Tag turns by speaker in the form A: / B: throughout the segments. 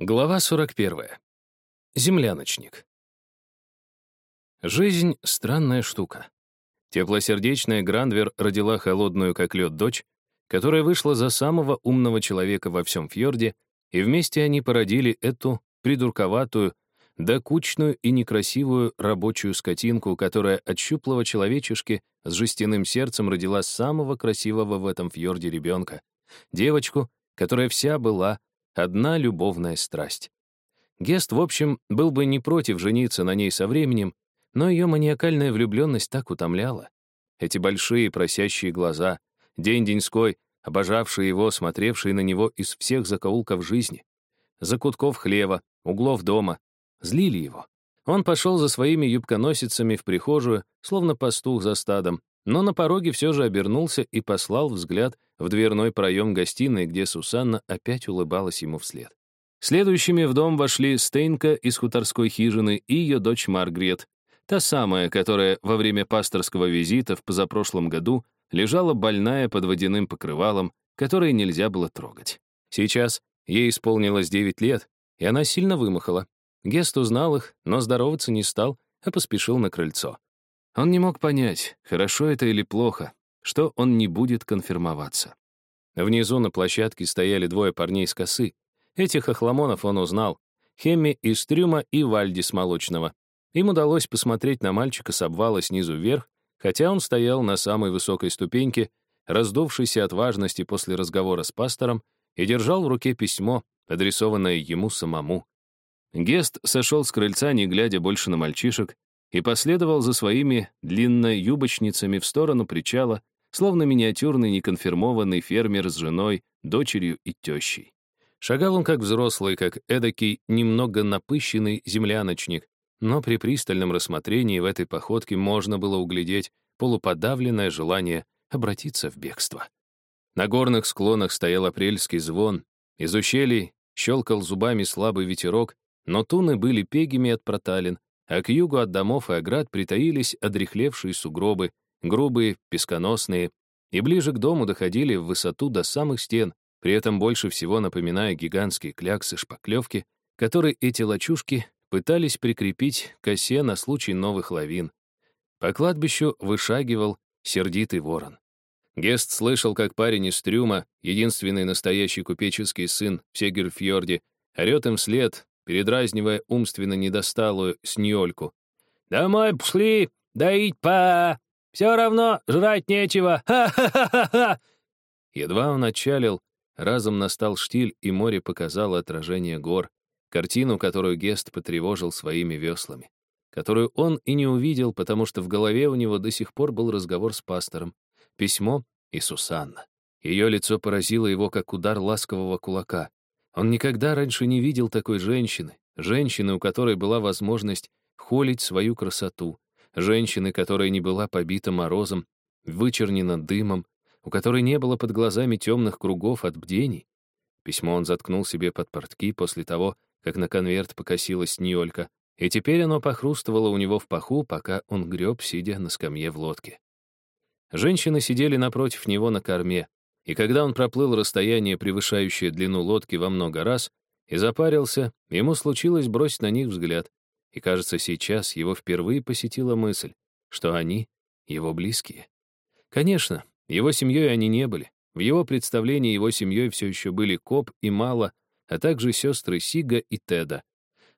A: Глава 41. Земляночник. Жизнь — странная штука. Теплосердечная Грандвер родила холодную, как лед, дочь, которая вышла за самого умного человека во всем фьорде, и вместе они породили эту придурковатую, докучную и некрасивую рабочую скотинку, которая от щуплого человечешки с жестяным сердцем родила самого красивого в этом фьорде ребенка, девочку, которая вся была одна любовная страсть. Гест, в общем, был бы не против жениться на ней со временем, но ее маниакальная влюбленность так утомляла. Эти большие просящие глаза, день-деньской, обожавшие его, смотревшие на него из всех закоулков жизни, закутков хлева, углов дома, злили его. Он пошел за своими юбконосицами в прихожую, словно пастух за стадом, но на пороге все же обернулся и послал взгляд в дверной проем гостиной, где Сусанна опять улыбалась ему вслед. Следующими в дом вошли Стейнка из хуторской хижины и ее дочь Маргрет, та самая, которая во время пасторского визита в позапрошлом году лежала больная под водяным покрывалом, которое нельзя было трогать. Сейчас ей исполнилось 9 лет, и она сильно вымахала. Гест узнал их, но здороваться не стал, а поспешил на крыльцо. Он не мог понять, хорошо это или плохо, что он не будет конфирмоваться. Внизу на площадке стояли двое парней с косы. Этих охламонов он узнал. Хемми из Трюма и Вальди с Молочного. Им удалось посмотреть на мальчика с обвала снизу вверх, хотя он стоял на самой высокой ступеньке, раздувшийся от важности после разговора с пастором, и держал в руке письмо, адресованное ему самому. Гест сошел с крыльца, не глядя больше на мальчишек, и последовал за своими длинноюбочницами в сторону причала, словно миниатюрный неконфирмованный фермер с женой, дочерью и тещей. Шагал он как взрослый, как эдакий, немного напыщенный земляночник, но при пристальном рассмотрении в этой походке можно было углядеть полуподавленное желание обратиться в бегство. На горных склонах стоял апрельский звон, из ущелий щелкал зубами слабый ветерок, но туны были пегими от проталин, а к югу от домов и оград притаились одрехлевшие сугробы, грубые, песконосные, и ближе к дому доходили в высоту до самых стен, при этом больше всего напоминая гигантские кляксы-шпаклевки, которые эти лачушки пытались прикрепить к осе на случай новых лавин. По кладбищу вышагивал сердитый ворон. Гест слышал, как парень из трюма, единственный настоящий купеческий сын в Сегерфьорде, орет им вслед, передразнивая умственно недосталую сньольку. «Домой пошли, доить па! Все равно жрать нечего! Ха-ха-ха-ха!» Едва он отчалил, разом настал штиль, и море показало отражение гор, картину, которую Гест потревожил своими веслами, которую он и не увидел, потому что в голове у него до сих пор был разговор с пастором, письмо и Сусанна. Ее лицо поразило его, как удар ласкового кулака. Он никогда раньше не видел такой женщины, женщины, у которой была возможность холить свою красоту, женщины, которая не была побита морозом, вычернена дымом, у которой не было под глазами темных кругов от бдений. Письмо он заткнул себе под портки после того, как на конверт покосилась Ньолька, и теперь оно похрустывало у него в паху, пока он греб, сидя на скамье в лодке. Женщины сидели напротив него на корме, и когда он проплыл расстояние, превышающее длину лодки во много раз, и запарился, ему случилось бросить на них взгляд. И, кажется, сейчас его впервые посетила мысль, что они — его близкие. Конечно, его семьей они не были. В его представлении его семьей все еще были Коп и Мала, а также сестры Сига и Теда.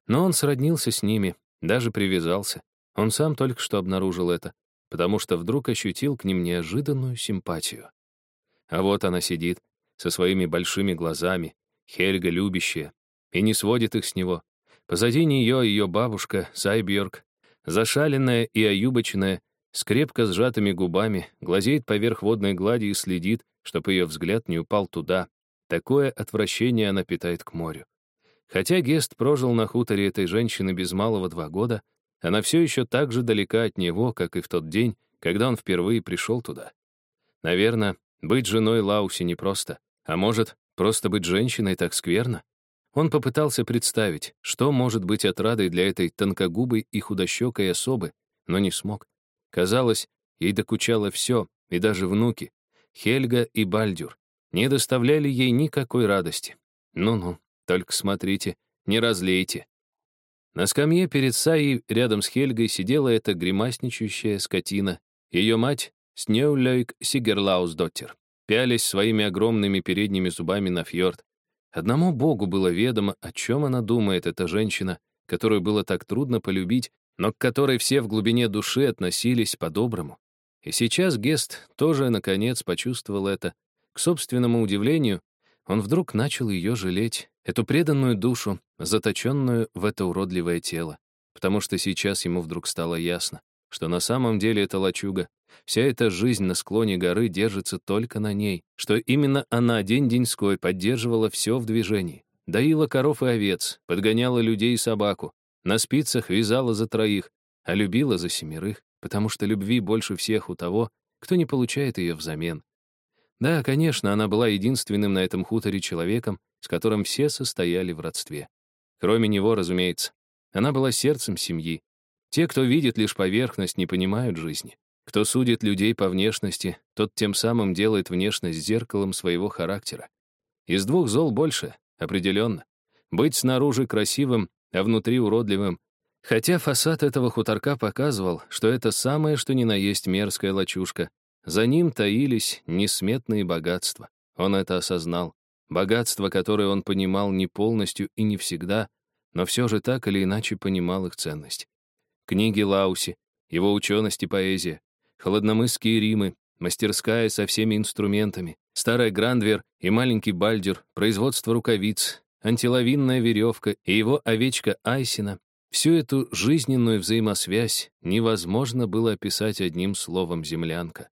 A: Но он сроднился с ними, даже привязался. Он сам только что обнаружил это, потому что вдруг ощутил к ним неожиданную симпатию. А вот она сидит, со своими большими глазами, Хельга любящая, и не сводит их с него. Позади нее ее бабушка, Сайбьорг, зашаленная и оюбочная, с крепко сжатыми губами, глазеет поверх водной глади и следит, чтобы ее взгляд не упал туда. Такое отвращение она питает к морю. Хотя Гест прожил на хуторе этой женщины без малого два года, она все еще так же далека от него, как и в тот день, когда он впервые пришел туда. Наверное, быть женой Лауси непросто. А может, просто быть женщиной так скверно? Он попытался представить, что может быть отрадой для этой тонкогубой и худощекой особы, но не смог. Казалось, ей докучало все, и даже внуки, Хельга и Бальдюр, не доставляли ей никакой радости. Ну-ну, только смотрите, не разлейте. На скамье перед Саей рядом с Хельгой сидела эта гримасничающая скотина, ее мать Снеулейк Сигерлаусдоттер, пялись своими огромными передними зубами на фьорд. Одному богу было ведомо, о чем она думает, эта женщина, которую было так трудно полюбить, но к которой все в глубине души относились по-доброму. И сейчас Гест тоже, наконец, почувствовал это. К собственному удивлению, он вдруг начал ее жалеть, эту преданную душу, заточенную в это уродливое тело, потому что сейчас ему вдруг стало ясно, что на самом деле эта лачуга, вся эта жизнь на склоне горы держится только на ней, что именно она день-деньской поддерживала все в движении, доила коров и овец, подгоняла людей и собаку, на спицах вязала за троих, а любила за семерых потому что любви больше всех у того, кто не получает ее взамен. Да, конечно, она была единственным на этом хуторе человеком, с которым все состояли в родстве. Кроме него, разумеется. Она была сердцем семьи. Те, кто видит лишь поверхность, не понимают жизни. Кто судит людей по внешности, тот тем самым делает внешность зеркалом своего характера. Из двух зол больше, определенно. Быть снаружи красивым, а внутри уродливым Хотя фасад этого хуторка показывал, что это самое, что ни на есть мерзкая лачушка. За ним таились несметные богатства. Он это осознал. Богатства, которые он понимал не полностью и не всегда, но все же так или иначе понимал их ценность. Книги Лауси, его ученость и поэзия, холодномысские Римы, мастерская со всеми инструментами, старая Грандвер и маленький Бальдер, производство рукавиц, антиловинная веревка и его овечка Айсина Всю эту жизненную взаимосвязь невозможно было описать одним словом «землянка».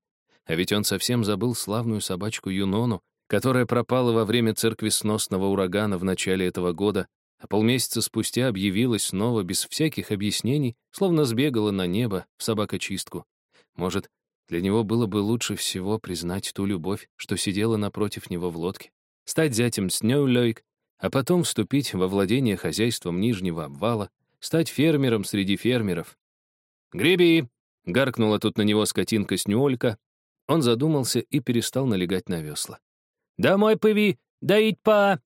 A: А ведь он совсем забыл славную собачку Юнону, которая пропала во время церкви сносного урагана в начале этого года, а полмесяца спустя объявилась снова без всяких объяснений, словно сбегала на небо в собакочистку. Может, для него было бы лучше всего признать ту любовь, что сидела напротив него в лодке, стать зятем Снеулёйк, а потом вступить во владение хозяйством Нижнего обвала, стать фермером среди фермеров. «Греби!» — гаркнула тут на него скотинка Снюолька. Он задумался и перестал налегать на весла. «Домой пыви! Доить па!»